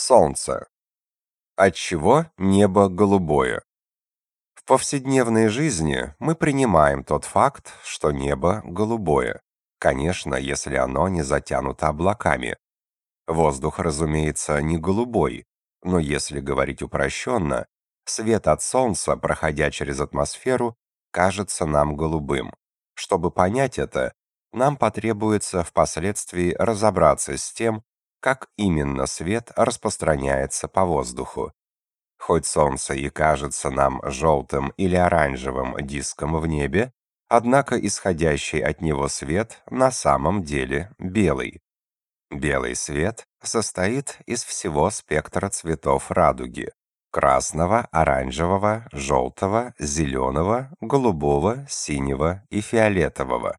Солнце. Отчего небо голубое? В повседневной жизни мы принимаем тот факт, что небо голубое. Конечно, если оно не затянуто облаками. Воздух, разумеется, не голубой, но если говорить упрощенно, свет от солнца, проходя через атмосферу, кажется нам голубым. Чтобы понять это, нам потребуется впоследствии разобраться с тем, как именно свет распространяется по воздуху. Хоть солнце и кажется нам желтым или оранжевым диском в небе, однако исходящий от него свет на самом деле белый. Белый свет состоит из всего спектра цветов радуги – красного, оранжевого, желтого, зеленого, голубого, синего и фиолетового.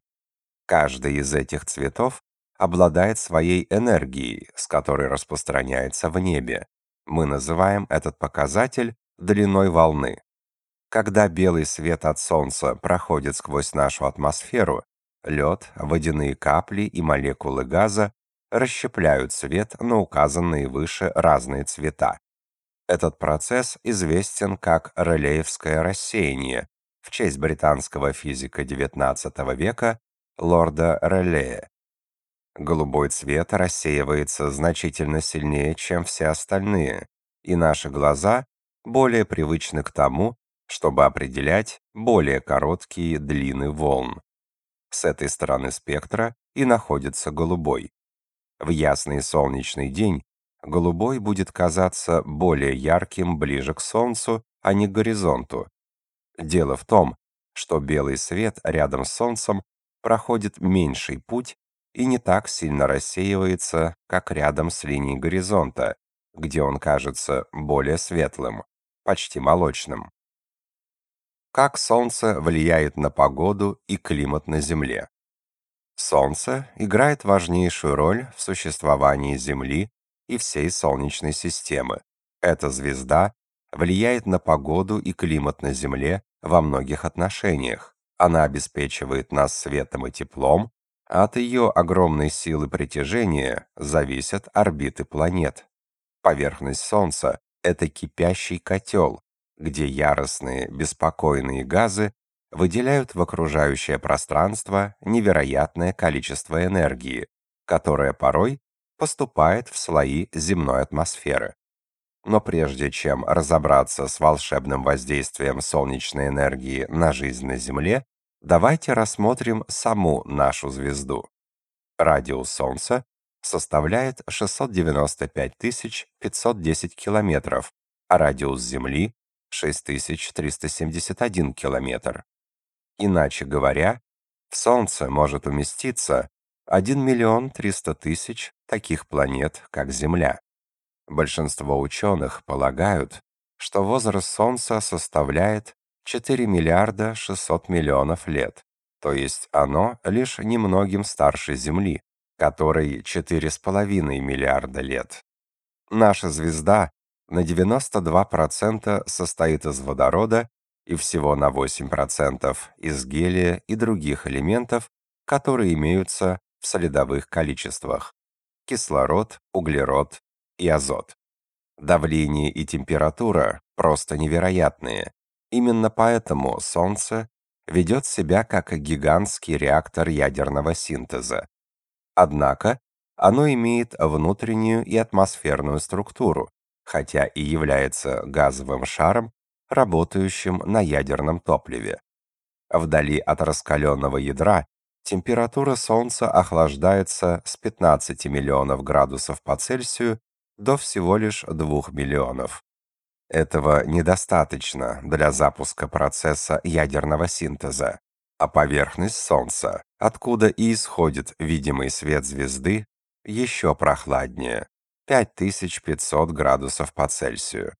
Каждый из этих цветов обладает своей энергией, с которой распространяется в небе. Мы называем этот показатель длиной волны. Когда белый свет от Солнца проходит сквозь нашу атмосферу, лед, водяные капли и молекулы газа расщепляют свет на указанные выше разные цвета. Этот процесс известен как Релеевское рассеяние в честь британского физика XIX века лорда Релея. Голубой цвет рассеивается значительно сильнее, чем все остальные, и наши глаза более привычны к тому, чтобы определять более короткие длины волн. С этой стороны спектра и находится голубой. В ясный солнечный день голубой будет казаться более ярким ближе к солнцу, а не к горизонту. Дело в том, что белый свет рядом с солнцем проходит меньший путь и не так сильно рассеивается, как рядом с линией горизонта, где он кажется более светлым, почти молочным. Как Солнце влияет на погоду и климат на Земле? Солнце играет важнейшую роль в существовании Земли и всей Солнечной системы. Эта звезда влияет на погоду и климат на Земле во многих отношениях. Она обеспечивает нас светом и теплом, от ее огромной силы притяжения зависят орбиты планет. Поверхность Солнца — это кипящий котел, где яростные, беспокойные газы выделяют в окружающее пространство невероятное количество энергии, которая порой поступает в слои земной атмосферы. Но прежде чем разобраться с волшебным воздействием солнечной энергии на жизнь на Земле, Давайте рассмотрим саму нашу звезду. Радиус Солнца составляет 695 510 километров, а радиус Земли — 6371 километр. Иначе говоря, в Солнце может уместиться 1 миллион 300 тысяч таких планет, как Земля. Большинство ученых полагают, что возраст Солнца составляет 4 миллиарда 600 миллионов лет, то есть оно лишь немногим старше Земли, которой 4,5 миллиарда лет. Наша звезда на 92% состоит из водорода и всего на 8% из гелия и других элементов, которые имеются в солидовых количествах – кислород, углерод и азот. Давление и температура просто невероятные, Именно поэтому Солнце ведет себя как гигантский реактор ядерного синтеза. Однако оно имеет внутреннюю и атмосферную структуру, хотя и является газовым шаром, работающим на ядерном топливе. Вдали от раскаленного ядра температура Солнца охлаждается с 15 миллионов градусов по Цельсию до всего лишь 2 миллионов. Этого недостаточно для запуска процесса ядерного синтеза, а поверхность Солнца, откуда и исходит видимый свет звезды, еще прохладнее – 5500 градусов по Цельсию.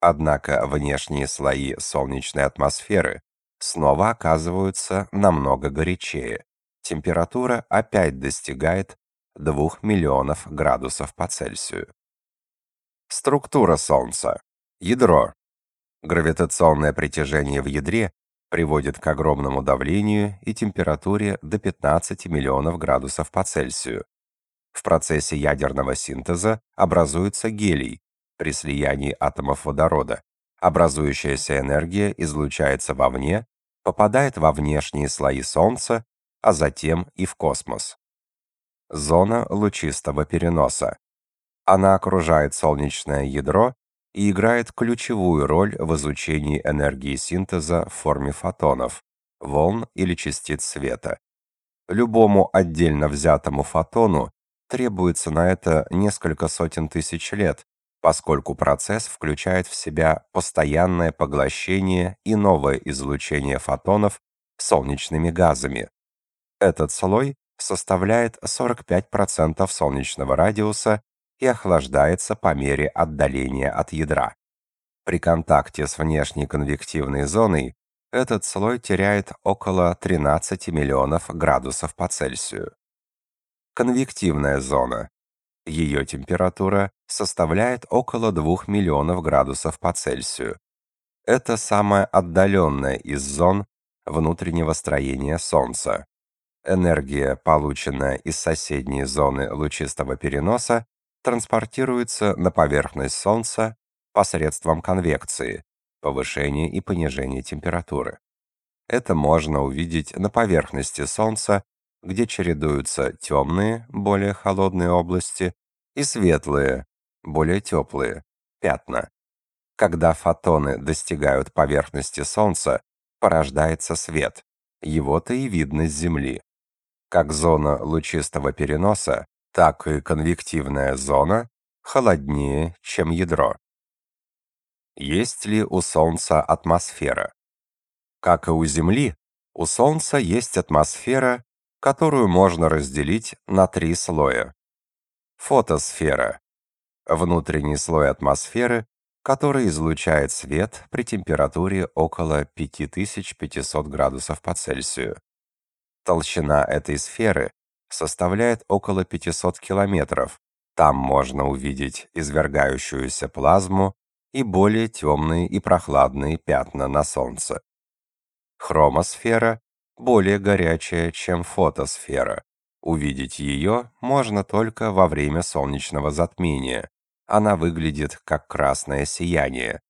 Однако внешние слои солнечной атмосферы снова оказываются намного горячее. Температура опять достигает 2 миллионов градусов по Цельсию. Структура Солнца. Ядро. Гравитационное притяжение в ядре приводит к огромному давлению и температуре до 15 миллионов градусов по Цельсию. В процессе ядерного синтеза образуется гелий при слиянии атомов водорода. Образующаяся энергия излучается вовне, попадает во внешние слои Солнца, а затем и в космос. Зона лучистого переноса. Она окружает солнечное ядро и играет ключевую роль в изучении энергии синтеза в форме фотонов, волн или частиц света. Любому отдельно взятому фотону требуется на это несколько сотен тысяч лет, поскольку процесс включает в себя постоянное поглощение и новое излучение фотонов солнечными газами. Этот слой составляет 45% солнечного радиуса и охлаждается по мере отдаления от ядра. При контакте с внешней конвективной зоной этот слой теряет около 13 миллионов градусов по Цельсию. Конвективная зона. Ее температура составляет около 2 миллионов градусов по Цельсию. Это самая отдаленная из зон внутреннего строения Солнца. Энергия, полученная из соседней зоны лучистого переноса, транспортируется на поверхность Солнца посредством конвекции, повышения и понижения температуры. Это можно увидеть на поверхности Солнца, где чередуются темные, более холодные области и светлые, более теплые, пятна. Когда фотоны достигают поверхности Солнца, порождается свет. Его-то и видно с Земли. Как зона лучистого переноса, так и конвективная зона холоднее, чем ядро. Есть ли у Солнца атмосфера? Как и у Земли, у Солнца есть атмосфера, которую можно разделить на три слоя. Фотосфера – внутренний слой атмосферы, который излучает свет при температуре около 5500 градусов по Цельсию. Толщина этой сферы составляет около 500 километров. Там можно увидеть извергающуюся плазму и более темные и прохладные пятна на Солнце. Хромосфера более горячая, чем фотосфера. Увидеть ее можно только во время солнечного затмения. Она выглядит как красное сияние.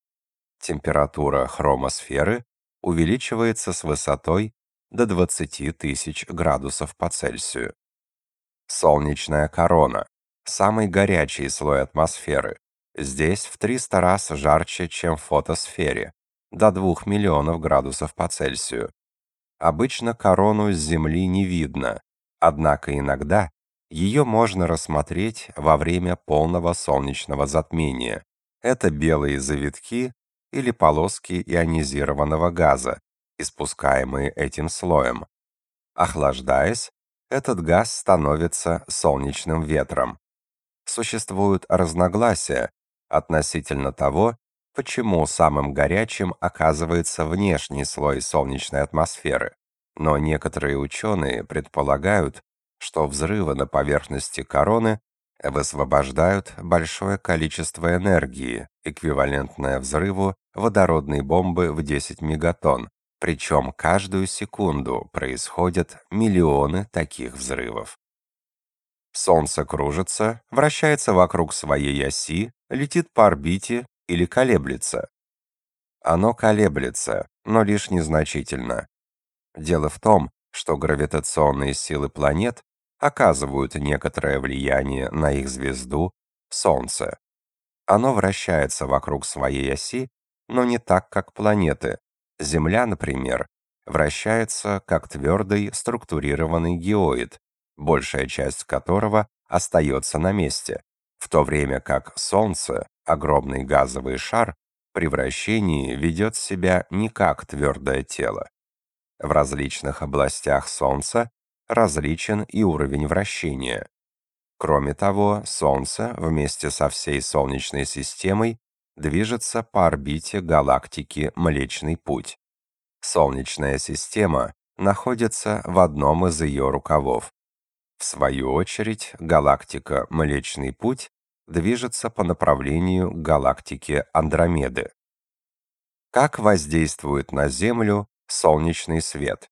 Температура хромосферы увеличивается с высотой до 20 тысяч градусов по Цельсию. Солнечная корона – самый горячий слой атмосферы. Здесь в 300 раз жарче, чем в фотосфере, до 2 миллионов градусов по Цельсию. Обычно корону с Земли не видно, однако иногда ее можно рассмотреть во время полного солнечного затмения. Это белые завитки или полоски ионизированного газа, испускаемые этим слоем. Охлаждаясь, этот газ становится солнечным ветром. Существуют разногласия относительно того, почему самым горячим оказывается внешний слой солнечной атмосферы, но некоторые ученые предполагают, что взрывы на поверхности короны высвобождают большое количество энергии, эквивалентное взрыву водородной бомбы в 10 мегатонн, причем каждую секунду происходят миллионы таких взрывов. Солнце кружится, вращается вокруг своей оси, летит по орбите или колеблется. Оно колеблется, но лишь незначительно. Дело в том, что гравитационные силы планет оказывают некоторое влияние на их звезду Солнце. Оно вращается вокруг своей оси, но не так, как планеты. Земля, например, вращается как твердый структурированный геоид, большая часть которого остается на месте, в то время как Солнце огромный газовый шар, при вращении ведет себя не как твердое тело. В различных областях Солнца различен и уровень вращения. Кроме того, Солнце вместе со всей Солнечной системой движется по орбите галактики Млечный Путь. Солнечная система находится в одном из ее рукавов. В свою очередь, галактика Млечный Путь движется по направлению к галактике Андромеды. Как воздействует на Землю солнечный свет?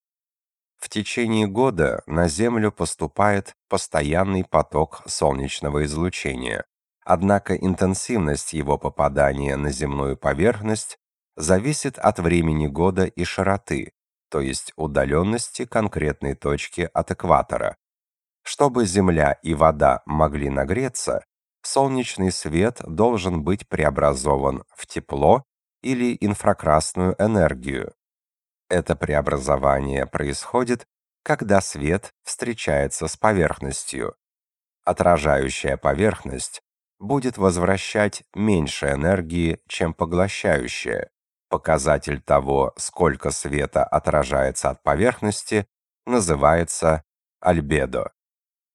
В течение года на Землю поступает постоянный поток солнечного излучения, однако интенсивность его попадания на земную поверхность зависит от времени года и широты, то есть удаленности конкретной точки от экватора. Чтобы Земля и вода могли нагреться, солнечный свет должен быть преобразован в тепло или инфракрасную энергию. Это преобразование происходит, когда свет встречается с поверхностью. Отражающая поверхность будет возвращать меньше энергии, чем поглощающая. Показатель того, сколько света отражается от поверхности, называется альбедо.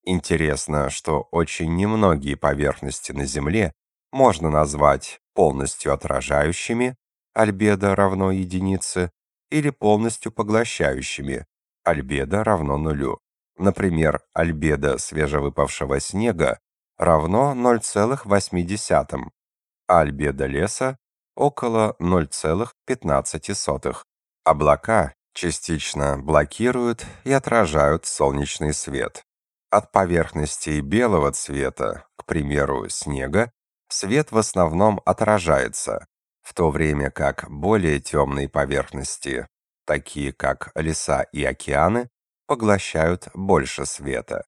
Интересно, что очень немногие поверхности на Земле можно назвать полностью отражающими, альбедо равно единице, или полностью поглощающими, альбедо равно нулю. Например, альбедо свежевыпавшего снега равно 0,8, а альбедо леса около 0,15. Облака частично блокируют и отражают солнечный свет. От поверхностей белого цвета, к примеру, снега, свет в основном отражается, в то время как более темные поверхности, такие как леса и океаны, поглощают больше света.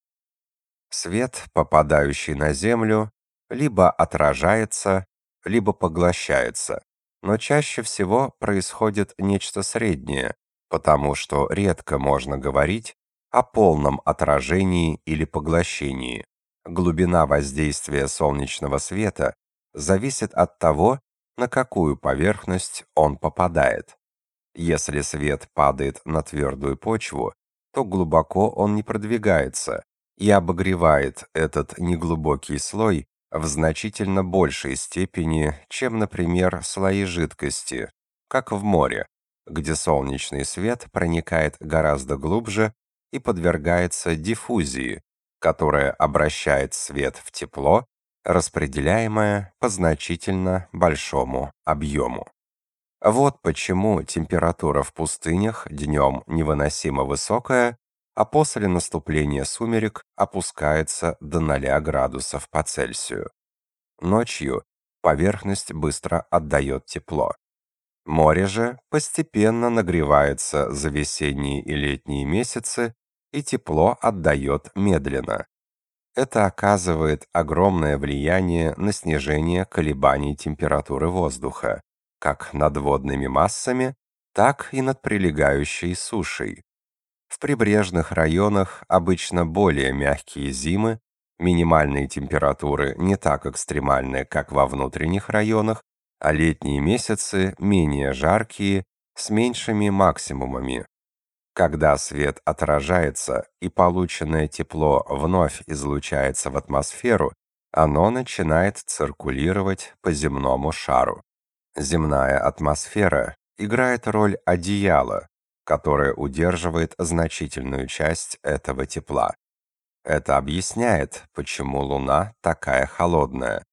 Свет, попадающий на Землю, либо отражается, либо поглощается, но чаще всего происходит нечто среднее, потому что редко можно говорить о полном отражении или поглощении. Глубина воздействия солнечного света зависит от того, на какую поверхность он попадает. Если свет падает на твердую почву, то глубоко он не продвигается и обогревает этот неглубокий слой в значительно большей степени, чем, например, слои жидкости, как в море, где солнечный свет проникает гораздо глубже и подвергается диффузии, которая обращает свет в тепло, распределяемое по значительно большому объему. Вот почему температура в пустынях днем невыносимо высокая, а после наступления сумерек опускается до 0 градусов по Цельсию. Ночью поверхность быстро отдает тепло. Море же постепенно нагревается за весенние и летние месяцы и тепло отдает медленно. Это оказывает огромное влияние на снижение колебаний температуры воздуха, как над водными массами, так и над прилегающей сушей. В прибрежных районах обычно более мягкие зимы, минимальные температуры не так экстремальны, как во внутренних районах, а летние месяцы менее жаркие, с меньшими максимумами. Когда свет отражается и полученное тепло вновь излучается в атмосферу, оно начинает циркулировать по земному шару. Земная атмосфера играет роль одеяла, которое удерживает значительную часть этого тепла. Это объясняет, почему Луна такая холодная.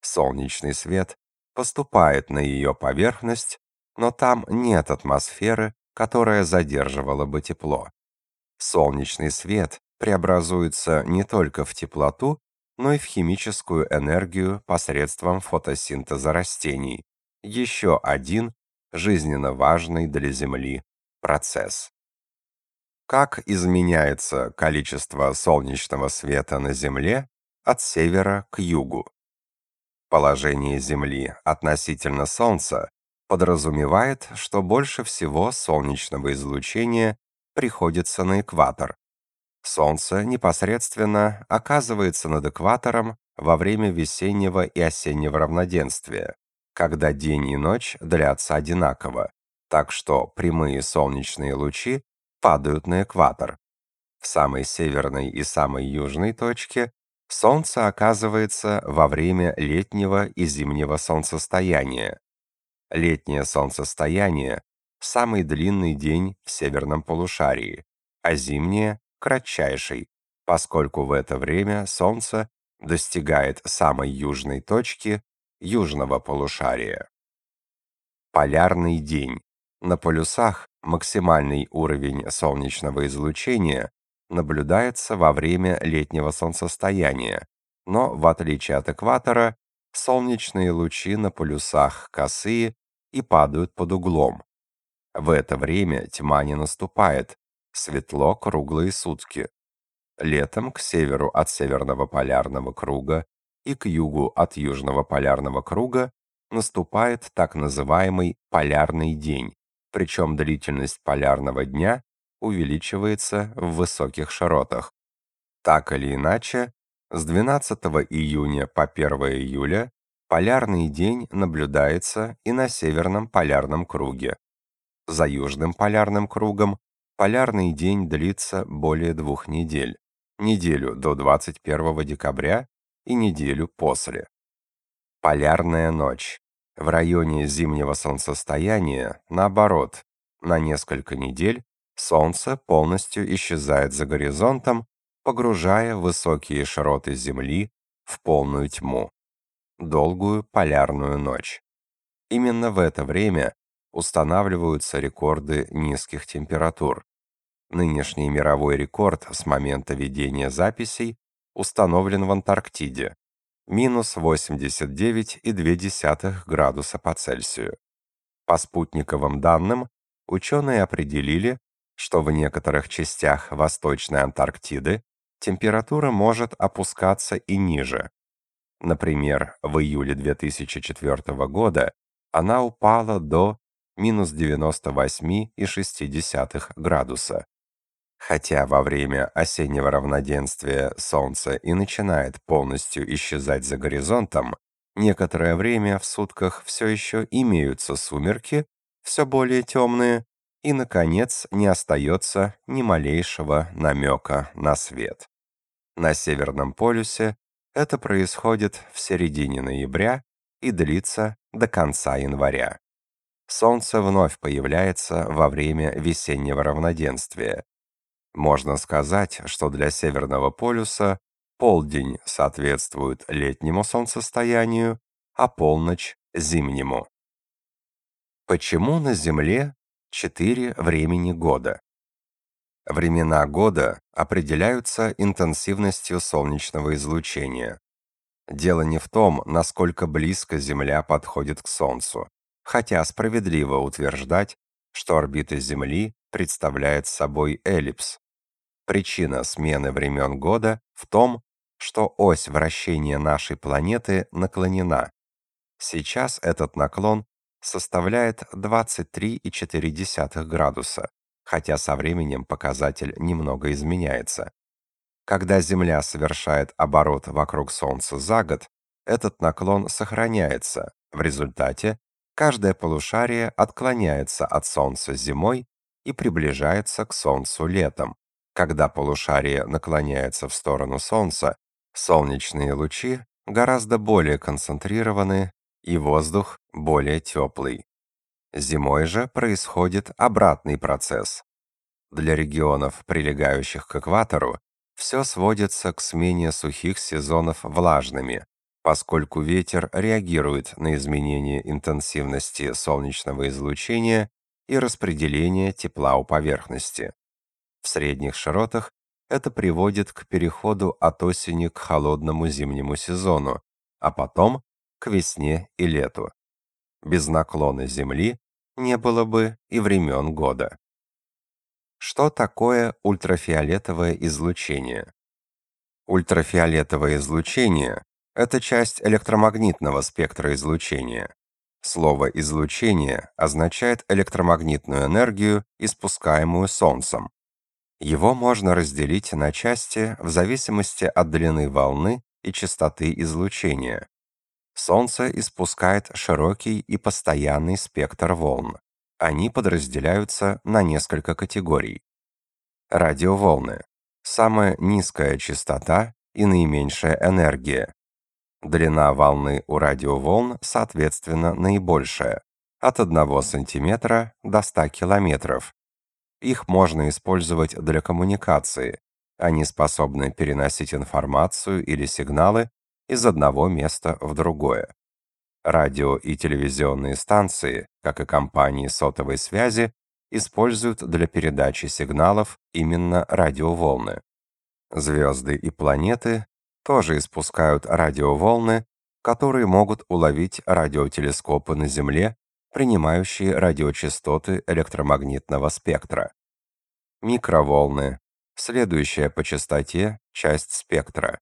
Солнечный свет поступает на ее поверхность, но там нет атмосферы, которая задерживала бы тепло. Солнечный свет преобразуется не только в теплоту, но и в химическую энергию посредством фотосинтеза растений. Еще один жизненно важный для Земли процесс. Как изменяется количество солнечного света на Земле от севера к югу? Положение Земли относительно Солнца подразумевает, что больше всего солнечного излучения приходится на экватор. Солнце непосредственно оказывается над экватором во время весеннего и осеннего равноденствия, когда день и ночь длятся одинаково, так что прямые солнечные лучи падают на экватор. В самой северной и самой южной точке Солнце оказывается во время летнего и зимнего солнцестояния, Летнее солнцестояние – самый длинный день в северном полушарии, а зимнее – кратчайший, поскольку в это время Солнце достигает самой южной точки южного полушария. Полярный день На полюсах максимальный уровень солнечного излучения наблюдается во время летнего солнцестояния, но в отличие от экватора, солнечные лучи на полюсах косые и падают под углом. В это время тьма не наступает, светло круглые сутки. Летом к северу от северного полярного круга и к югу от южного полярного круга наступает так называемый полярный день, причем длительность полярного дня увеличивается в высоких широтах. Так или иначе, с 12 июня по 1 июля полярный день наблюдается и на северном полярном круге. За южным полярным кругом полярный день длится более двух недель. Неделю до 21 декабря и неделю после. Полярная ночь. В районе зимнего солнцестояния, наоборот, на несколько недель солнце полностью исчезает за горизонтом погружая высокие широты Земли в полную тьму, долгую полярную ночь. Именно в это время устанавливаются рекорды низких температур. Нынешний мировой рекорд с момента ведения записей установлен в Антарктиде – минус 89,2 градуса по Цельсию. По спутниковым данным, ученые определили, что в некоторых частях Восточной Антарктиды температура может опускаться и ниже. Например, в июле 2004 года она упала до минус 98,6 градуса. Хотя во время осеннего равноденствия Солнце и начинает полностью исчезать за горизонтом, некоторое время в сутках все еще имеются сумерки, все более темные, и, наконец, не остается ни малейшего намека на свет. На Северном полюсе это происходит в середине ноября и длится до конца января. Солнце вновь появляется во время весеннего равноденствия. Можно сказать, что для Северного полюса полдень соответствует летнему солнцестоянию, а полночь — зимнему. Почему на Земле четыре времени года? Времена года определяются интенсивностью солнечного излучения. Дело не в том, насколько близко Земля подходит к Солнцу, хотя справедливо утверждать, что орбита Земли представляет собой эллипс. Причина смены времен года в том, что ось вращения нашей планеты наклонена. Сейчас этот наклон составляет 23,4 градуса, хотя со временем показатель немного изменяется. Когда Земля совершает оборот вокруг Солнца за год, этот наклон сохраняется. В результате каждое полушарие отклоняется от Солнца зимой и приближается к Солнцу летом. Когда полушарие наклоняется в сторону Солнца, солнечные лучи гораздо более концентрированы и воздух более теплый. Зимой же происходит обратный процесс. Для регионов, прилегающих к экватору, все сводится к смене сухих сезонов влажными, поскольку ветер реагирует на изменение интенсивности солнечного излучения и распределения тепла у поверхности. В средних широтах это приводит к переходу от осени к холодному зимнему сезону, а потом к весне и лету. Без наклона Земли не было бы и времен года. Что такое ультрафиолетовое излучение? Ультрафиолетовое излучение – это часть электромагнитного спектра излучения. Слово «излучение» означает электромагнитную энергию, испускаемую Солнцем. Его можно разделить на части в зависимости от длины волны и частоты излучения. Солнце испускает широкий и постоянный спектр волн. Они подразделяются на несколько категорий. Радиоволны. Самая низкая частота и наименьшая энергия. Длина волны у радиоволн, соответственно, наибольшая – от 1 см до 100 км. Их можно использовать для коммуникации. Они способны переносить информацию или сигналы из одного места в другое. Радио и телевизионные станции, как и компании сотовой связи, используют для передачи сигналов именно радиоволны. Звезды и планеты тоже испускают радиоволны, которые могут уловить радиотелескопы на Земле, принимающие радиочастоты электромагнитного спектра. Микроволны следующая по частоте часть спектра.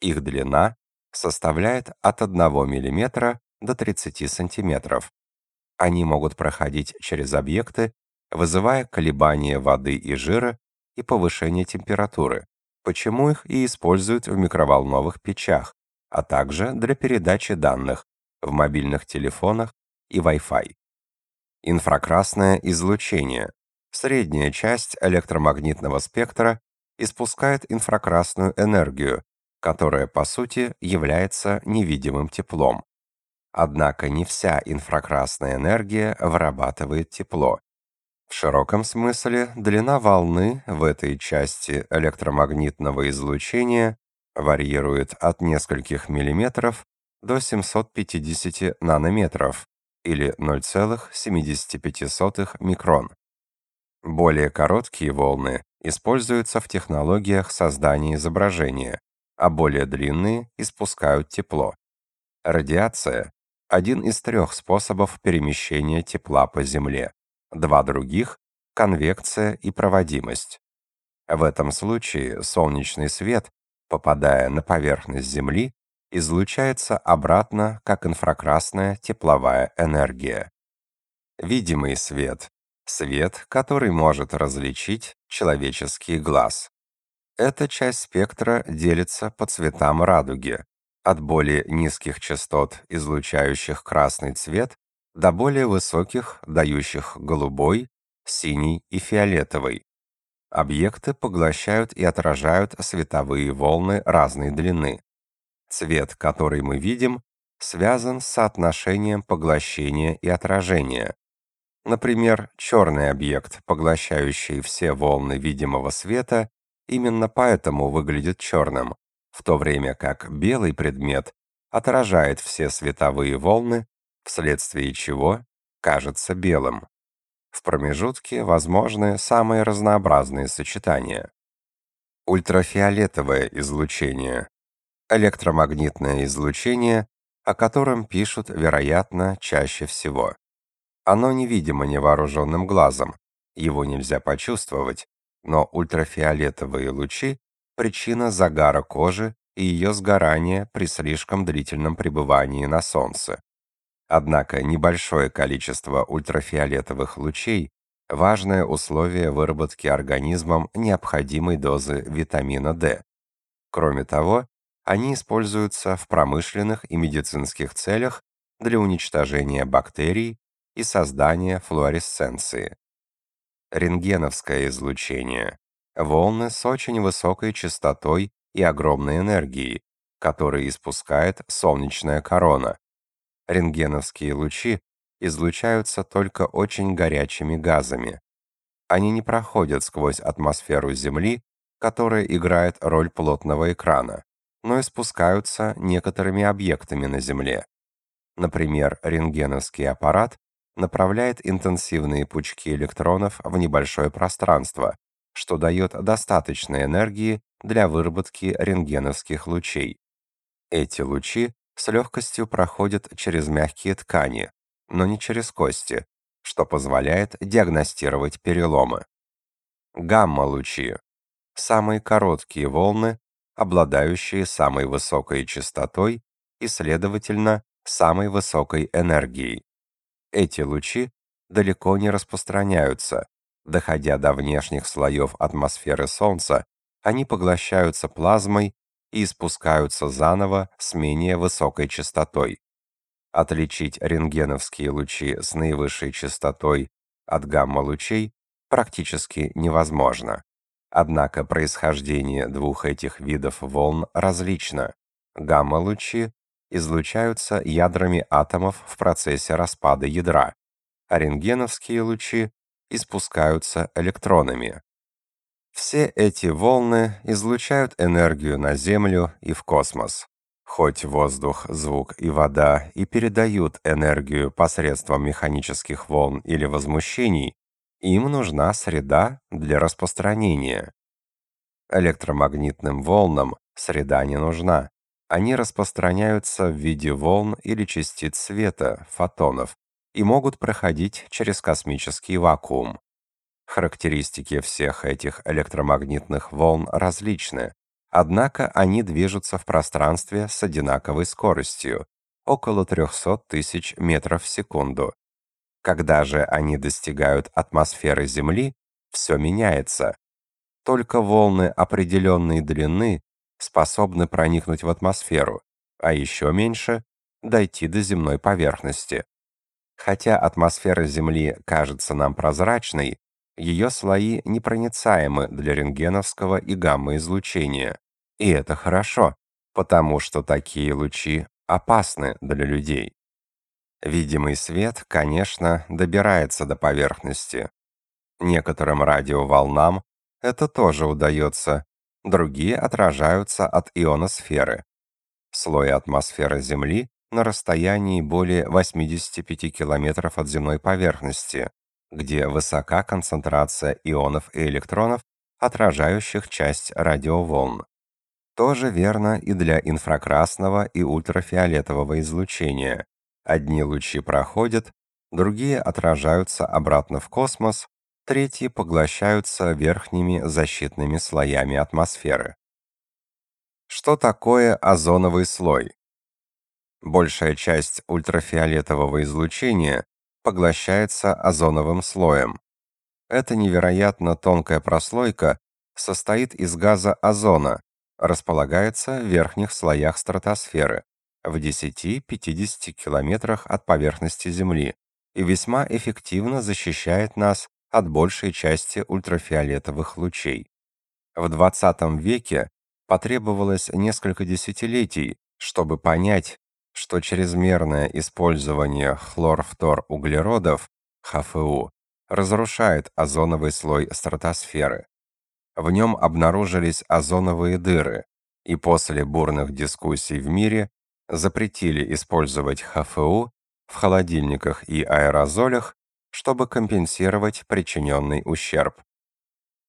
Их длина составляет от 1 мм до 30 см. Они могут проходить через объекты, вызывая колебания воды и жира и повышение температуры, почему их и используют в микроволновых печах, а также для передачи данных в мобильных телефонах и Wi-Fi. Инфракрасное излучение Средняя часть электромагнитного спектра испускает инфракрасную энергию, которая по сути является невидимым теплом. Однако не вся инфракрасная энергия вырабатывает тепло. В широком смысле длина волны в этой части электромагнитного излучения варьирует от нескольких миллиметров до 750 нанометров или 0,75 микрон. Более короткие волны используются в технологиях создания изображения, а более длинные испускают тепло. Радиация – один из трех способов перемещения тепла по Земле. Два других – конвекция и проводимость. В этом случае солнечный свет, попадая на поверхность Земли, излучается обратно как инфракрасная тепловая энергия. Видимый свет Свет, который может различить человеческий глаз. Эта часть спектра делится по цветам радуги, от более низких частот, излучающих красный цвет, до более высоких, дающих голубой, синий и фиолетовый. Объекты поглощают и отражают световые волны разной длины. Цвет, который мы видим, связан с соотношением поглощения и отражения, Например, черный объект, поглощающий все волны видимого света, именно поэтому выглядит черным, в то время как белый предмет отражает все световые волны, вследствие чего кажется белым. В промежутке возможны самые разнообразные сочетания. Ультрафиолетовое излучение. Электромагнитное излучение, о котором пишут, вероятно, чаще всего. Оно невидимо невооруженным глазом, его нельзя почувствовать, но ультрафиолетовые лучи – причина загара кожи и ее сгорания при слишком длительном пребывании на солнце. Однако небольшое количество ультрафиолетовых лучей – важное условие выработки организмом необходимой дозы витамина D. Кроме того, они используются в промышленных и медицинских целях для уничтожения бактерий, и создания флуоресценции. Рентгеновское излучение. Волны с очень высокой частотой и огромной энергией, которые испускает солнечная корона. Рентгеновские лучи излучаются только очень горячими газами. Они не проходят сквозь атмосферу Земли, которая играет роль плотного экрана, но испускаются некоторыми объектами на Земле. Например, рентгеновский аппарат направляет интенсивные пучки электронов в небольшое пространство, что дает достаточно энергии для выработки рентгеновских лучей. Эти лучи с легкостью проходят через мягкие ткани, но не через кости, что позволяет диагностировать переломы. Гамма-лучи – самые короткие волны, обладающие самой высокой частотой и, следовательно, самой высокой энергией. Эти лучи далеко не распространяются. Доходя до внешних слоев атмосферы Солнца, они поглощаются плазмой и испускаются заново с менее высокой частотой. Отличить рентгеновские лучи с наивысшей частотой от гамма-лучей практически невозможно. Однако происхождение двух этих видов волн различно. Гамма-лучи излучаются ядрами атомов в процессе распада ядра, а рентгеновские лучи испускаются электронами. Все эти волны излучают энергию на Землю и в космос. Хоть воздух, звук и вода и передают энергию посредством механических волн или возмущений, им нужна среда для распространения. Электромагнитным волнам среда не нужна. Они распространяются в виде волн или частиц света, фотонов, и могут проходить через космический вакуум. Характеристики всех этих электромагнитных волн различны, однако они движутся в пространстве с одинаковой скоростью, около 300 тысяч метров в секунду. Когда же они достигают атмосферы Земли, все меняется. Только волны определенной длины способны проникнуть в атмосферу, а еще меньше — дойти до земной поверхности. Хотя атмосфера Земли кажется нам прозрачной, ее слои непроницаемы для рентгеновского и гамма-излучения. И это хорошо, потому что такие лучи опасны для людей. Видимый свет, конечно, добирается до поверхности. Некоторым радиоволнам это тоже удается, другие отражаются от ионосферы. Слой атмосферы Земли на расстоянии более 85 километров от земной поверхности, где высока концентрация ионов и электронов, отражающих часть радиоволн. Тоже верно и для инфракрасного и ультрафиолетового излучения. Одни лучи проходят, другие отражаются обратно в космос, третьи поглощаются верхними защитными слоями атмосферы. Что такое озоновый слой? Большая часть ультрафиолетового излучения поглощается озоновым слоем. Эта невероятно тонкая прослойка состоит из газа озона, располагается в верхних слоях стратосферы, в 10-50 километрах от поверхности Земли и весьма эффективно защищает нас от большей части ультрафиолетовых лучей. В 20 веке потребовалось несколько десятилетий, чтобы понять, что чрезмерное использование хлорфторуглеродов, ХФУ, разрушает озоновый слой стратосферы. В нем обнаружились озоновые дыры, и после бурных дискуссий в мире запретили использовать ХФУ в холодильниках и аэрозолях, чтобы компенсировать причиненный ущерб.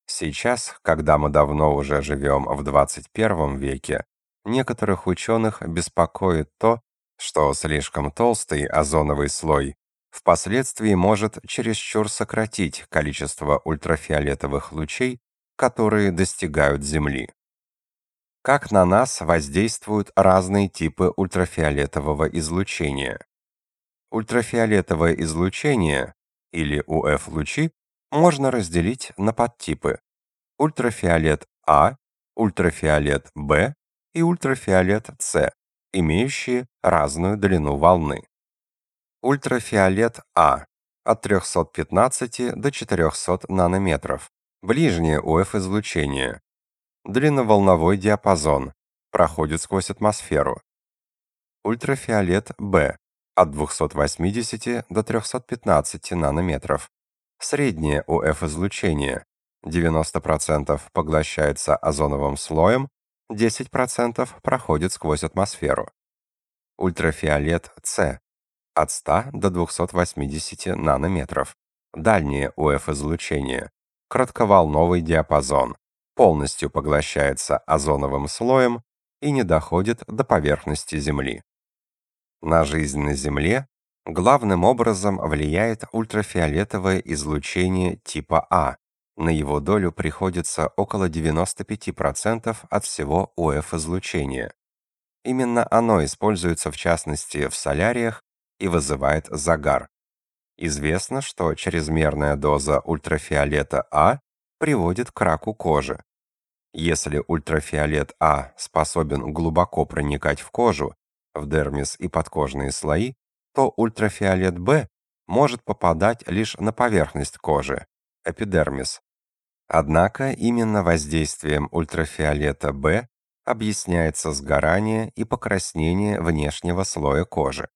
Сейчас, когда мы давно уже живем в 21 веке, некоторых ученых беспокоит то, что слишком толстый озоновый слой впоследствии может чересчур сократить количество ультрафиолетовых лучей, которые достигают Земли. Как на нас воздействуют разные типы ультрафиолетового излучения? Ультрафиолетовое излучение, или УФ-лучи, можно разделить на подтипы. Ультрафиолет А, ультрафиолет Б и ультрафиолет С имеющие разную длину волны. Ультрафиолет А от 315 до 400 нанометров. Ближнее УФ-излучение. Длинноволновой диапазон. Проходит сквозь атмосферу. Ультрафиолет Б от 280 до 315 нанометров. Среднее УФ-излучение. 90% поглощается озоновым слоем, 10% проходит сквозь атмосферу. Ультрафиолет С от 100 до 280 нанометров. Дальнее УФ-излучение. Кратковолновый диапазон. Полностью поглощается озоновым слоем и не доходит до поверхности Земли. На жизнь на Земле главным образом влияет ультрафиолетовое излучение типа А, на его долю приходится около 95% от всего УФ-излучения. Именно оно используется в частности в соляриях и вызывает загар. Известно, что чрезмерная доза ультрафиолета А приводит к раку кожи. Если ультрафиолет А способен глубоко проникать в кожу, в дермис и подкожные слои, то ультрафиолет Б может попадать лишь на поверхность кожи, эпидермис, Однако именно воздействием ультрафиолета Б объясняется сгорание и покраснение внешнего слоя кожи.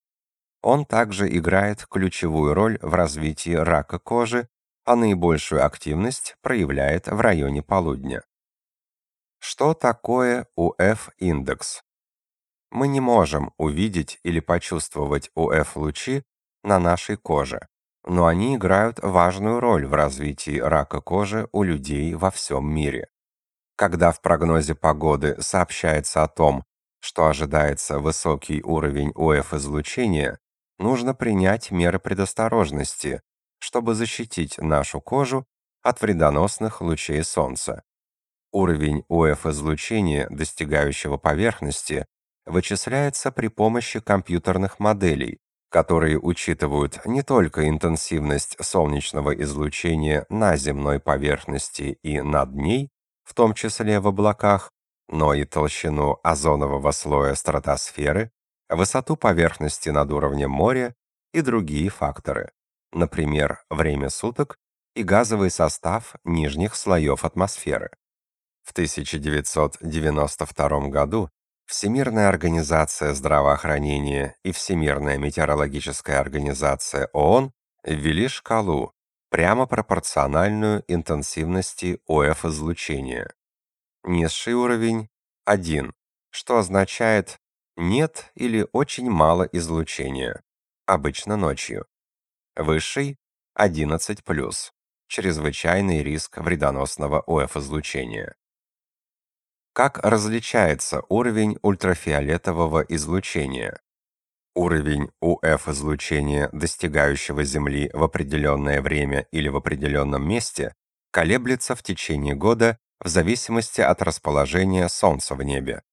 Он также играет ключевую роль в развитии рака кожи, а наибольшую активность проявляет в районе полудня. Что такое УФ-индекс? Мы не можем увидеть или почувствовать УФ-лучи на нашей коже, но они играют важную роль в развитии рака кожи у людей во всем мире. Когда в прогнозе погоды сообщается о том, что ожидается высокий уровень УФ-излучения, нужно принять меры предосторожности, чтобы защитить нашу кожу от вредоносных лучей солнца. Уровень УФ-излучения, достигающего поверхности, вычисляется при помощи компьютерных моделей, которые учитывают не только интенсивность солнечного излучения на земной поверхности и над ней, в том числе в облаках, но и толщину озонового слоя стратосферы, высоту поверхности над уровнем моря и другие факторы, например, время суток и газовый состав нижних слоев атмосферы. В 1992 году Всемирная организация здравоохранения и Всемирная метеорологическая организация ООН ввели шкалу, прямо пропорциональную интенсивности ОФ-излучения. Низший уровень 1, что означает нет или очень мало излучения, обычно ночью. Высший 11+, чрезвычайный риск вредоносного ОФ-излучения. Как различается уровень ультрафиолетового излучения? Уровень УФ-излучения, достигающего Земли в определенное время или в определенном месте, колеблется в течение года в зависимости от расположения Солнца в небе.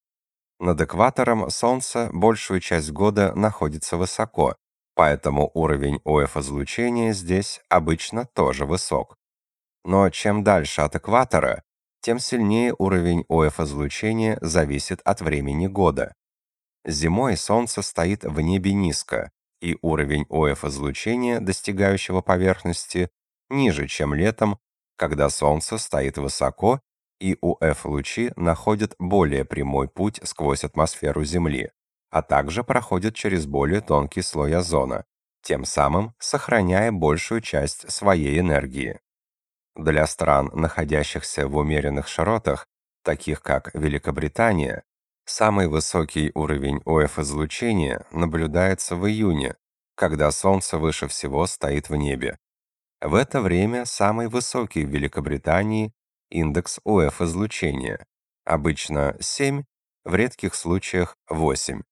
Над экватором Солнце большую часть года находится высоко, поэтому уровень УФ-излучения здесь обычно тоже высок. Но чем дальше от экватора, тем сильнее уровень ОФ-излучения зависит от времени года. Зимой Солнце стоит в небе низко, и уровень ОФ-излучения, достигающего поверхности, ниже, чем летом, когда Солнце стоит высоко и УФ-лучи находят более прямой путь сквозь атмосферу Земли, а также проходят через более тонкий слой озона, тем самым сохраняя большую часть своей энергии. Для стран, находящихся в умеренных широтах, таких как Великобритания, самый высокий уровень ОФ-излучения наблюдается в июне, когда Солнце выше всего стоит в небе. В это время самый высокий в Великобритании индекс ОФ-излучения, обычно 7, в редких случаях 8.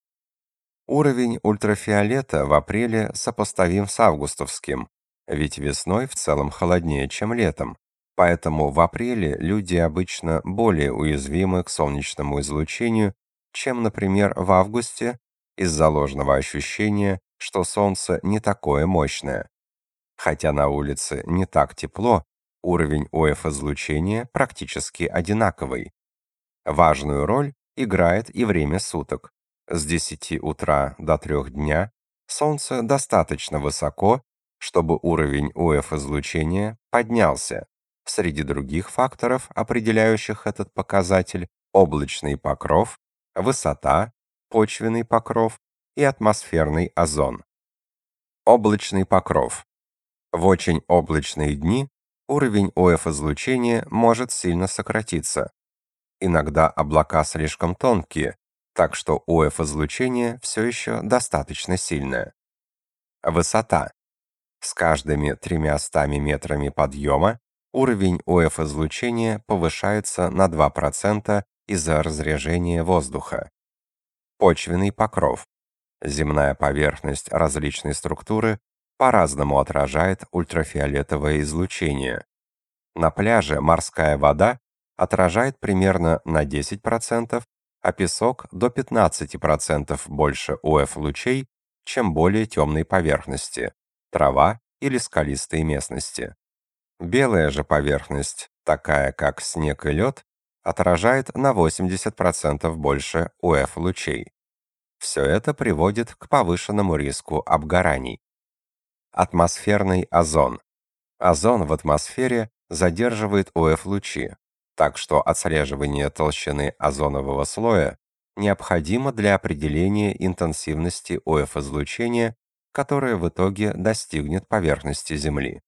Уровень ультрафиолета в апреле сопоставим с августовским, ведь весной в целом холоднее, чем летом. Поэтому в апреле люди обычно более уязвимы к солнечному излучению, чем, например, в августе из-за ложного ощущения, что солнце не такое мощное. Хотя на улице не так тепло, уровень ОФ-излучения практически одинаковый. Важную роль играет и время суток. С 10 утра до 3 дня солнце достаточно высоко, чтобы уровень УФ-излучения поднялся. Среди других факторов, определяющих этот показатель, облачный покров, высота, почвенный покров и атмосферный озон. Облачный покров. В очень облачные дни уровень ОФ-излучения может сильно сократиться. Иногда облака слишком тонкие, так что ОФ-излучение все еще достаточно сильное. Высота. С каждыми 300 метрами подъема уровень ОФ-излучения повышается на 2% из-за разрежения воздуха. Почвенный покров. Земная поверхность различной структуры по-разному отражает ультрафиолетовое излучение. На пляже морская вода отражает примерно на 10%, а песок до 15% больше УФ-лучей, чем более темной поверхности трава или скалистые местности. Белая же поверхность, такая как снег и лед, отражает на 80% больше УФ-лучей. Все это приводит к повышенному риску обгораний. Атмосферный озон. Озон в атмосфере задерживает УФ-лучи, так что отслеживание толщины озонового слоя необходимо для определения интенсивности ОФ-излучения которое в итоге достигнет поверхности Земли.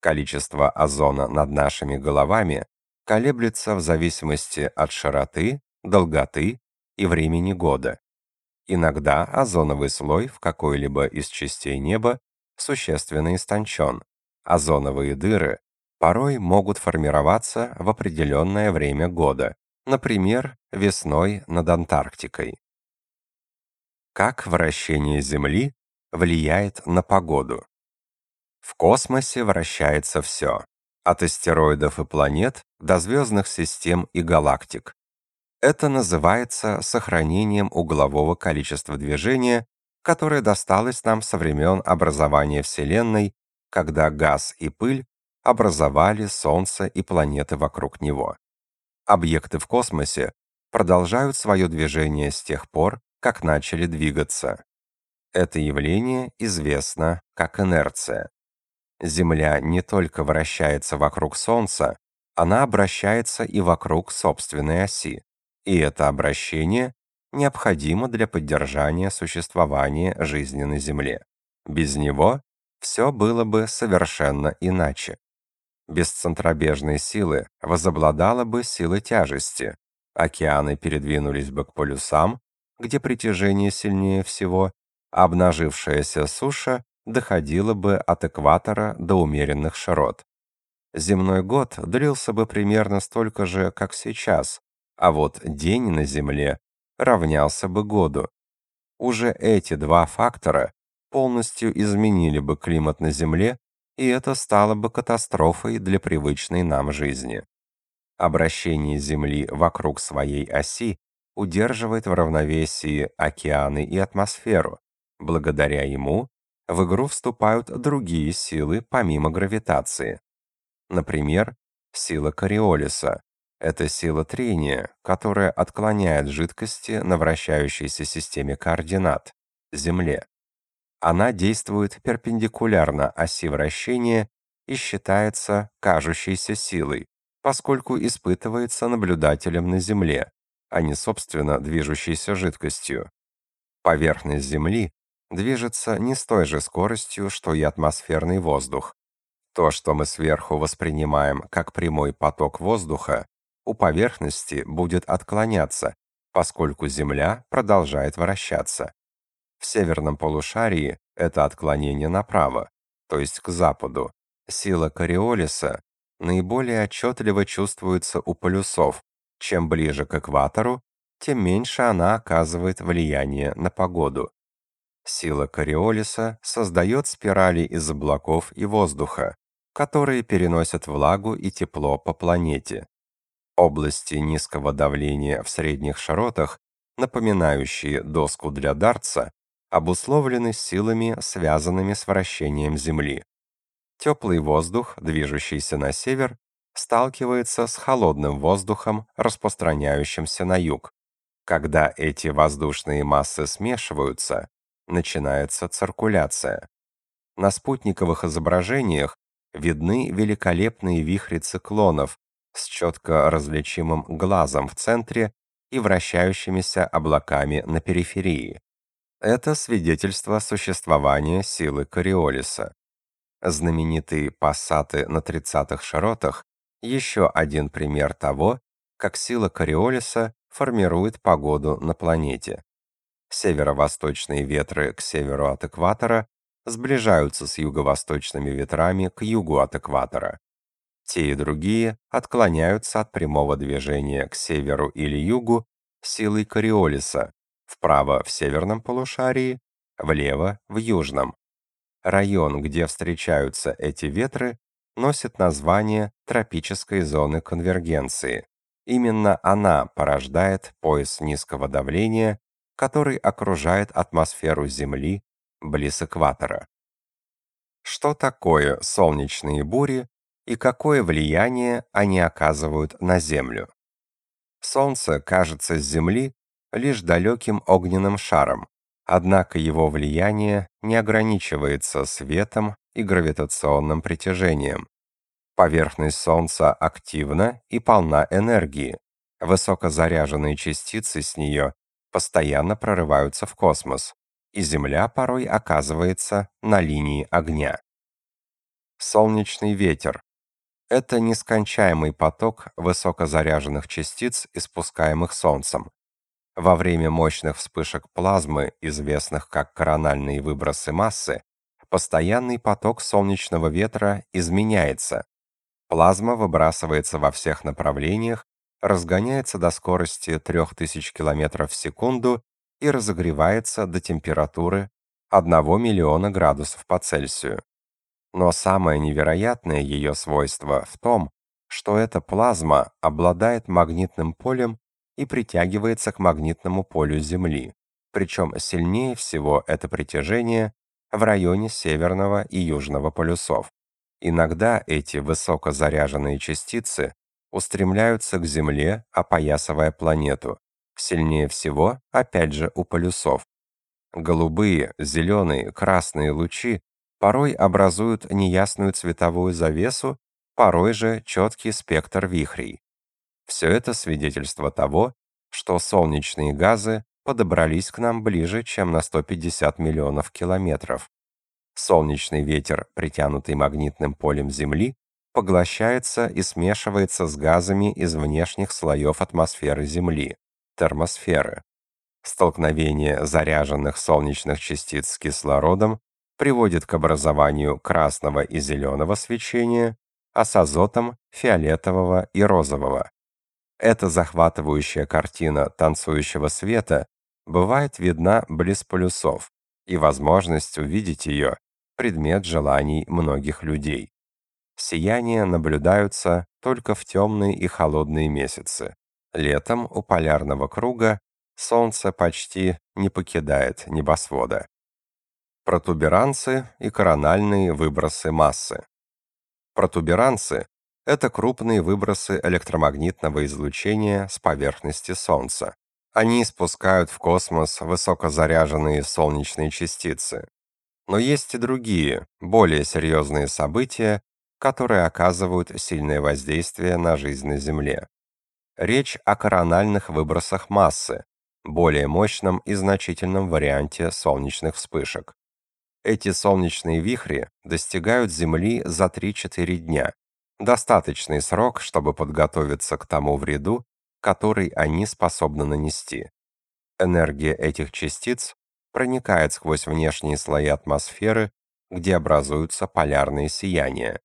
Количество озона над нашими головами колеблется в зависимости от широты, долготы и времени года. Иногда озоновый слой в какой-либо из частей неба существенно истончен. Озоновые дыры порой могут формироваться в определенное время года, например, весной над Антарктикой. Как вращение Земли влияет на погоду? В космосе вращается все, от астероидов и планет до звездных систем и галактик. Это называется сохранением углового количества движения, которое досталось нам со времен образования Вселенной, когда газ и пыль образовали Солнце и планеты вокруг него. Объекты в космосе продолжают свое движение с тех пор, как начали двигаться. Это явление известно как инерция. Земля не только вращается вокруг Солнца, она обращается и вокруг собственной оси. И это обращение необходимо для поддержания существования жизни на Земле. Без него все было бы совершенно иначе. Без центробежной силы возобладала бы сила тяжести. Океаны передвинулись бы к полюсам, где притяжение сильнее всего, а обнажившаяся суша доходила бы от экватора до умеренных широт. Земной год длился бы примерно столько же, как сейчас, а вот день на Земле равнялся бы году. Уже эти два фактора полностью изменили бы климат на Земле, и это стало бы катастрофой для привычной нам жизни. Обращение Земли вокруг своей оси удерживает в равновесии океаны и атмосферу. Благодаря ему в игру вступают другие силы помимо гравитации. Например, сила Кориолиса, это сила трения, которая отклоняет жидкости на вращающейся системе координат Земле. Она действует перпендикулярно оси вращения и считается кажущейся силой, поскольку испытывается наблюдателем на Земле, а не собственно движущейся жидкостью. Поверхность Земли движется не с той же скоростью, что и атмосферный воздух. То, что мы сверху воспринимаем как прямой поток воздуха, у поверхности будет отклоняться, поскольку Земля продолжает вращаться. В северном полушарии это отклонение направо, то есть к западу. Сила Кориолиса наиболее отчетливо чувствуется у полюсов. Чем ближе к экватору, тем меньше она оказывает влияние на погоду. Сила Кориолиса создает спирали из облаков и воздуха, которые переносят влагу и тепло по планете. Области низкого давления в средних широтах, напоминающие доску для дартса, обусловлены силами, связанными с вращением Земли. Теплый воздух, движущийся на север, сталкивается с холодным воздухом, распространяющимся на юг. Когда эти воздушные массы смешиваются, начинается циркуляция. На спутниковых изображениях видны великолепные вихри циклонов, с четко различимым глазом в центре и вращающимися облаками на периферии. Это свидетельство существования силы Кориолиса. Знаменитые пассаты на 30-х широтах еще один пример того, как сила Кориолиса формирует погоду на планете. Северо-восточные ветры к северу от экватора сближаются с юго-восточными ветрами к югу от экватора. Те и другие отклоняются от прямого движения к северу или югу силой Кориолиса, вправо в северном полушарии, влево в южном. Район, где встречаются эти ветры, носит название тропической зоны конвергенции. Именно она порождает пояс низкого давления, который окружает атмосферу Земли близ экватора. Что такое солнечные бури и какое влияние они оказывают на Землю. Солнце кажется с Земли лишь далеким огненным шаром, однако его влияние не ограничивается светом и гравитационным притяжением. Поверхность Солнца активна и полна энергии. Высокозаряженные частицы с нее постоянно прорываются в космос, и Земля порой оказывается на линии огня. Солнечный ветер это нескончаемый поток высокозаряженных частиц, испускаемых Солнцем. Во время мощных вспышек плазмы, известных как корональные выбросы массы, постоянный поток солнечного ветра изменяется. Плазма выбрасывается во всех направлениях, разгоняется до скорости 3000 км в секунду и разогревается до температуры 1 миллиона градусов по Цельсию. Но самое невероятное ее свойство в том, что эта плазма обладает магнитным полем и притягивается к магнитному полю Земли. Причем сильнее всего это притяжение в районе северного и южного полюсов. Иногда эти высокозаряженные частицы устремляются к Земле, опоясывая планету. Сильнее всего, опять же, у полюсов. Голубые, зеленые, красные лучи порой образуют неясную цветовую завесу, порой же четкий спектр вихрей. Все это свидетельство того, что солнечные газы подобрались к нам ближе, чем на 150 миллионов километров. Солнечный ветер, притянутый магнитным полем Земли, поглощается и смешивается с газами из внешних слоев атмосферы Земли, термосферы. Столкновение заряженных солнечных частиц с кислородом приводит к образованию красного и зеленого свечения, а с азотом фиолетового и розового. Эта захватывающая картина танцующего света бывает видна близ полюсов, и возможность увидеть ее – предмет желаний многих людей. Сияния наблюдаются только в темные и холодные месяцы. Летом у полярного круга солнце почти не покидает небосвода. Протуберанцы и корональные выбросы массы. Протуберанцы это крупные выбросы электромагнитного излучения с поверхности Солнца. Они испускают в космос высокозаряженные солнечные частицы. Но есть и другие, более серьезные события, которые оказывают сильное воздействие на жизнь на Земле. Речь о корональных выбросах массы, более мощном и значительном варианте солнечных вспышек. Эти солнечные вихри достигают Земли за 3-4 дня, Достаточный срок, чтобы подготовиться к тому вреду, который они способны нанести. Энергия этих частиц проникает сквозь внешние слои атмосферы, где образуются полярные сияния.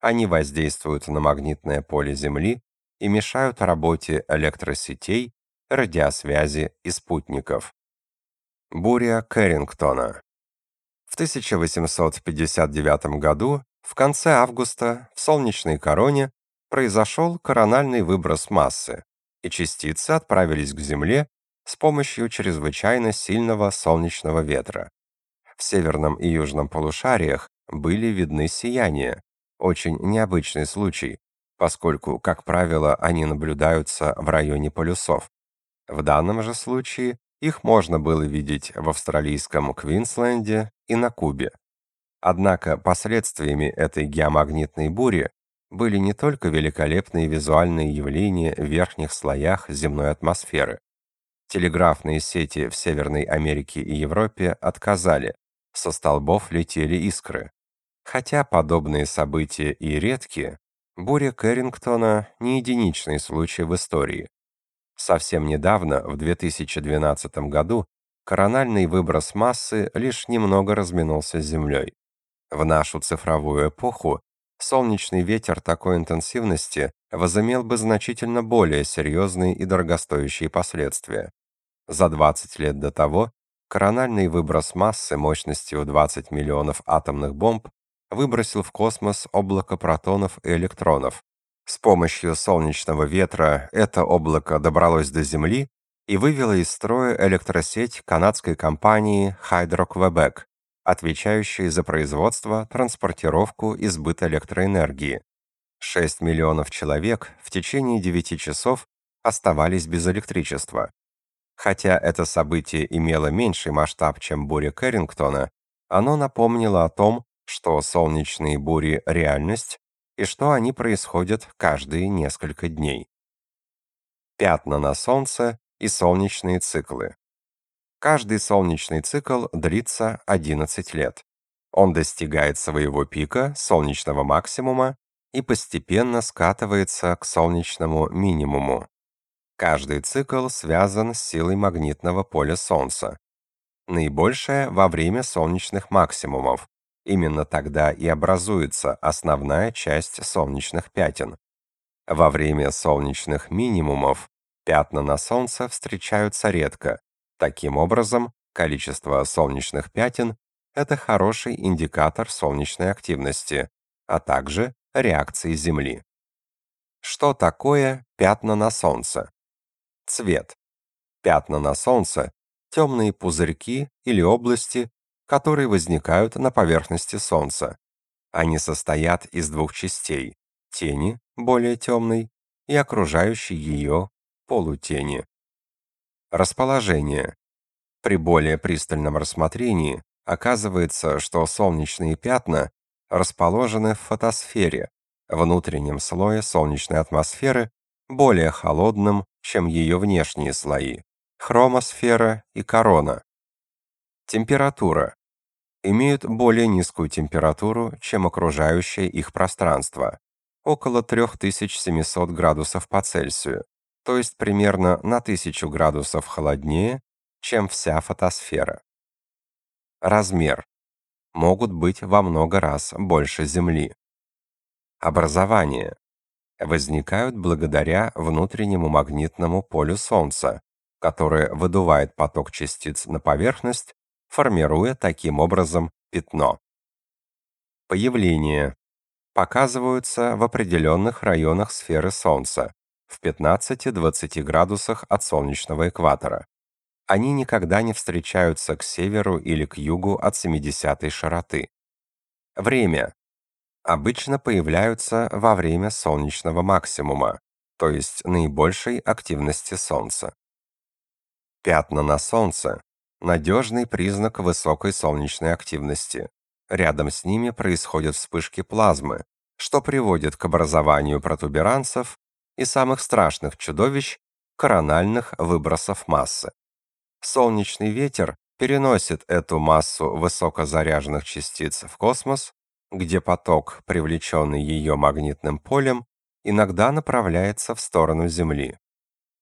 Они воздействуют на магнитное поле Земли и мешают работе электросетей, радиосвязи и спутников. Буря Кэррингтона. В 1859 году в конце августа в солнечной короне произошел корональный выброс массы, и частицы отправились к Земле с помощью чрезвычайно сильного солнечного ветра. В северном и южном полушариях были видны сияния, очень необычный случай, поскольку, как правило, они наблюдаются в районе полюсов. В данном же случае их можно было видеть в австралийском Квинсленде и на Кубе. Однако последствиями этой геомагнитной бури были не только великолепные визуальные явления в верхних слоях земной атмосферы. Телеграфные сети в Северной Америке и Европе отказали, со столбов летели искры. Хотя подобные события и редкие, буря Кэррингтона не единичный случай в истории. Совсем недавно, в 2012 году, корональный выброс массы лишь немного разминулся с Землей. В нашу цифровую эпоху солнечный ветер такой интенсивности возымел бы значительно более серьезные и дорогостоящие последствия. За 20 лет до того корональный выброс массы мощностью 20 миллионов атомных бомб выбросил в космос облако протонов и электронов. С помощью солнечного ветра это облако добралось до Земли и вывело из строя электросеть канадской компании Hydro-Quebec, отвечающие за производство, транспортировку и сбыт электроэнергии. 6 миллионов человек в течение 9 часов оставались без электричества. Хотя это событие имело меньший масштаб, чем буря Кэррингтона, оно напомнило о том, что солнечные бури – реальность, и что они происходят каждые несколько дней. Пятна на Солнце и солнечные циклы. Каждый солнечный цикл длится 11 лет. Он достигает своего пика, солнечного максимума, и постепенно скатывается к солнечному минимуму. Каждый цикл связан с силой магнитного поля Солнца. Наибольшее во время солнечных максимумов. Именно тогда и образуется основная часть солнечных пятен. Во время солнечных минимумов пятна на Солнце встречаются редко. Таким образом, количество солнечных пятен – это хороший индикатор солнечной активности, а также реакции Земли. Что такое пятна на Солнце? Цвет. Пятна на Солнце – темные пузырьки или области, которые возникают на поверхности Солнца. Они состоят из двух частей – тени, более темной, и окружающей ее полутени. Расположение. При более пристальном рассмотрении оказывается, что солнечные пятна расположены в фотосфере, внутреннем слое солнечной атмосферы, более холодном, чем ее внешние слои – хромосфера и корона. Температура. Имеют более низкую температуру, чем окружающее их пространство – около 3700 градусов по Цельсию, то есть примерно на 1000 градусов холоднее, чем вся фотосфера. Размер. Могут быть во много раз больше Земли. Образование возникают благодаря внутреннему магнитному полю Солнца, которое выдувает поток частиц на поверхность, формируя таким образом пятно. Появления показываются в определенных районах сферы Солнца, в 15-20 градусах от солнечного экватора. Они никогда не встречаются к северу или к югу от 70-й широты. Время обычно появляются во время солнечного максимума, то есть наибольшей активности Солнца. Пятна на Солнце – надежный признак высокой солнечной активности. Рядом с ними происходят вспышки плазмы, что приводит к образованию протуберанцев и самых страшных чудовищ – корональных выбросов массы. Солнечный ветер переносит эту массу высокозаряженных частиц в космос где поток, привлеченный ее магнитным полем, иногда направляется в сторону Земли.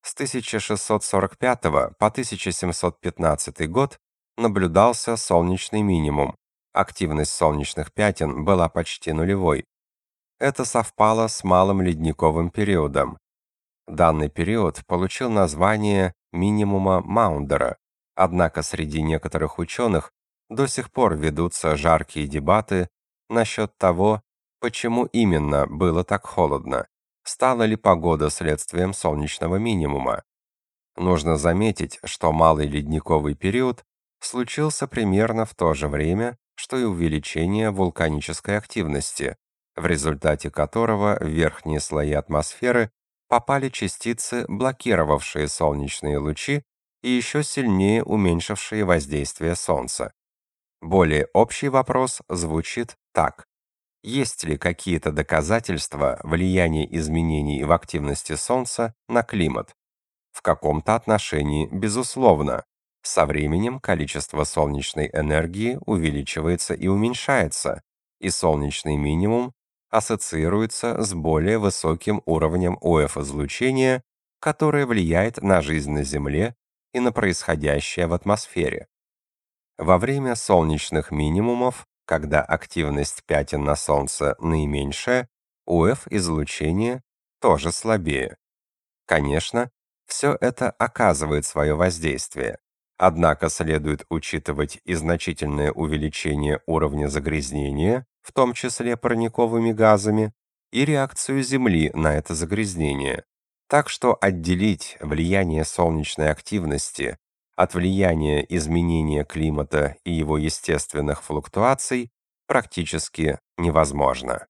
С 1645 по 1715 год наблюдался солнечный минимум. Активность солнечных пятен была почти нулевой. Это совпало с малым ледниковым периодом. Данный период получил название минимума Маундера, однако среди некоторых ученых до сих пор ведутся жаркие дебаты насчет того, почему именно было так холодно. Стала ли погода следствием солнечного минимума? Нужно заметить, что малый ледниковый период случился примерно в то же время, что и увеличение вулканической активности, в результате которого в верхние слои атмосферы попали частицы, блокировавшие солнечные лучи и еще сильнее уменьшившие воздействие Солнца. Более общий вопрос звучит так. Есть ли какие-то доказательства влияния изменений в активности Солнца на климат? В каком-то отношении, безусловно. Со временем количество солнечной энергии увеличивается и уменьшается, и солнечный минимум ассоциируется с более высоким уровнем УФ-излучения, которое влияет на жизнь на Земле и на происходящее в атмосфере. Во время солнечных минимумов, когда активность пятен на Солнце наименьшая, УФ-излучение тоже слабее. Конечно, все это оказывает свое воздействие. Однако следует учитывать и значительное увеличение уровня загрязнения, в том числе парниковыми газами, и реакцию Земли на это загрязнение. Так что отделить влияние солнечной активности от влияния изменения климата и его естественных флуктуаций практически невозможно.